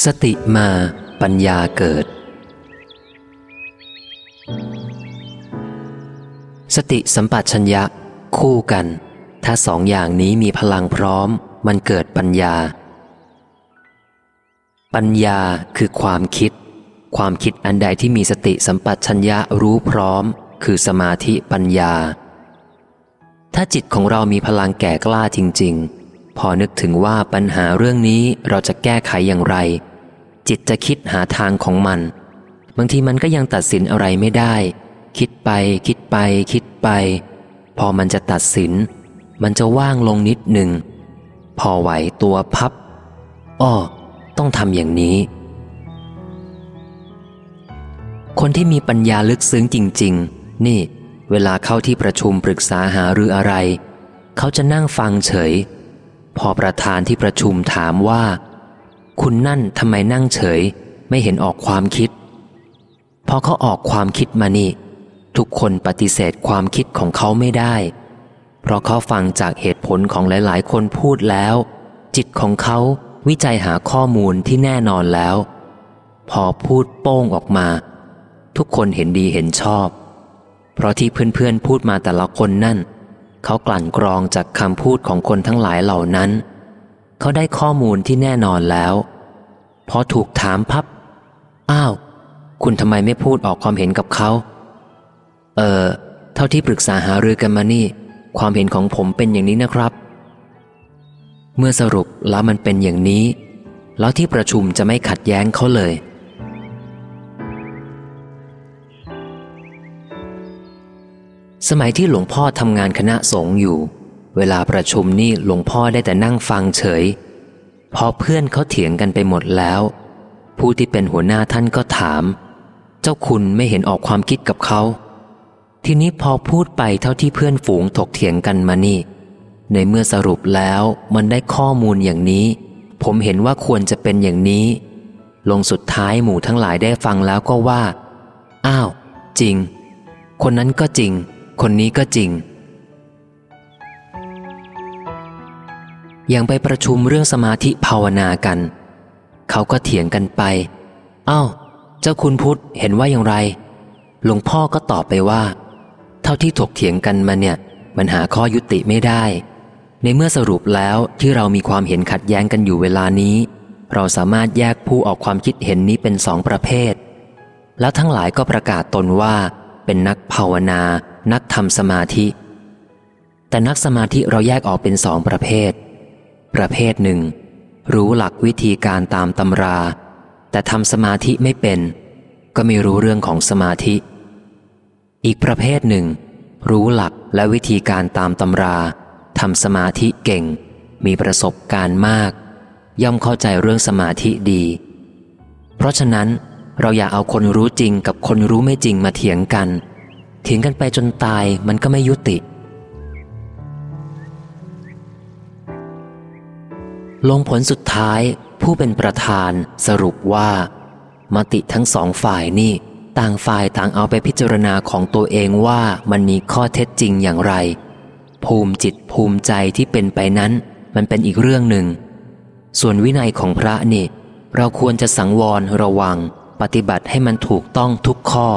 สติมาปัญญาเกิด สติสัมปชัญญะ คู่กัน ถ้าสองอย่างนี้มีพลังพร้อม มันเกิดปัญญา ปัญญาคือความคิด ความคิดอันใดที่มีสติสัมปชัญญะรู้พร้อม คือสมาธิปัญญา ถ้าจิตของเรามีพลังแก่กล้าจริง ๆ พอนึกถึงว่าปัญหาเรื่องนี้เราจะแก้ไขอย่างไร จิตจะคิดหาทางของมัน บางทีมันก็ยังตัดสินอะไรไม่ได้ คิดไป คิดไป คิดไป พอมันจะตัดสิน มันจะว่างลงนิดหนึ่ง พอไหวตัวพับ อ้อ ต้องทำอย่างนี้ คนที่มีปัญญาลึกซึ้งจริง ๆ นี่ เวลาเข้าที่ประชุมปรึกษาหารืออะไร เขาจะนั่งฟังเฉย พอประธานที่ประชุมถามว่า คุณนั่นทำไมนั่งเฉย ไม่เห็นออกความคิด พอเขาออกความคิดมานี่ ทุกคนปฏิเสธความคิดของเขาไม่ได้ เพราะเขาฟังจากเหตุผลของหลาย ๆ คนพูดแล้ว จิตของเขาวิจัยหาข้อมูลที่แน่นอนแล้ว พอพูดโป้งออกมา ทุกคนเห็นดีเห็นชอบ เพราะที่เพื่อน ๆ พูดมาแต่ละคนนั่น เขากลั่นกรองจากคำพูดของคนทั้งหลายเหล่านั้น เขาได้ข้อมูลที่แน่นอนแล้วพอถูกถามพับ อ้าว คุณทำไมไม่พูดออกความเห็นกับเขา เออ เท่าที่ปรึกษาหารือกันมานี่ ความเห็นของผมเป็นอย่างนี้นะครับ เมื่อสรุปแล้วมันเป็นอย่างนี้ แล้วที่ประชุมจะไม่ขัดแย้งเขาเลยสมัยที่หลวงพ่อทำงานคณะสงฆ์อยู่ เวลาประชุมนี่หลวงพ่อได้แต่นั่งฟังเฉย พอเพื่อนเขาเถียงกันไปหมดแล้ว ผู้ที่เป็นหัวหน้าท่านก็ถาม เจ้าคุณไม่เห็นออกความคิดกับเขา ทีนี้พอพูดไปเท่าที่เพื่อนฝูงถกเถียงกันมานี่ ในเมื่อสรุปแล้วมันได้ข้อมูลอย่างนี้ ผมเห็นว่าควรจะเป็นอย่างนี้ ลงสุดท้ายหมู่ทั้งหลายได้ฟังแล้วก็ว่า อ้าว จริง คนนั้นก็จริง คนนี้ก็จริง อย่างไปประชุมเรื่องสมาธิภาวนากัน เขาก็เถียงกันไป เอ้า เจ้าคุณพุทธเห็นว่าอย่างไร หลวงพ่อก็ตอบไปว่า เท่าที่ถกเถียงกันมาเนี่ย มันหาข้อยุติไม่ได้ ในเมื่อสรุปแล้วที่เรามีความเห็นขัดแย้งกันอยู่เวลานี้ เราสามารถแยกผู้ออกความคิดเห็นนี้เป็นสองประเภท แล้วทั้งหลายก็ประกาศตนว่า เป็นนักภาวนา นักทำสมาธิ แต่นักสมาธิเราแยกออกเป็นสองประเภท ประเภทหนึ่ง รู้หลักวิธีการตามตำรา แต่ทำสมาธิไม่เป็น ก็ไม่รู้เรื่องของสมาธิ อีกประเภทหนึ่ง รู้หลักและวิธีการตามตำราทำสมาธิเก่ง มีประสบการณ์มาก ย่อมเข้าใจเรื่องสมาธิดี เพราะฉะนั้นเราอย่าเอาคนรู้จริงกับคนรู้ไม่จริงมาเถียงกัน เถียงกันไปจนตายมันก็ไม่ยุติ ลงผลสุดท้ายผู้เป็นประธานสรุปว่า มติทั้งสองฝ่ายนี่ ต่างฝ่ายต่างเอาไปพิจารณาของตัวเองว่ามันมีข้อเท็จจริงอย่างไร ภูมิจิตภูมิใจที่เป็นไปนั้น มันเป็นอีกเรื่องหนึ่ง ส่วนวินัยของพระนี่ เราควรจะสังวรระวัง ปฏิบัติให้มันถูกต้องทุกข้อ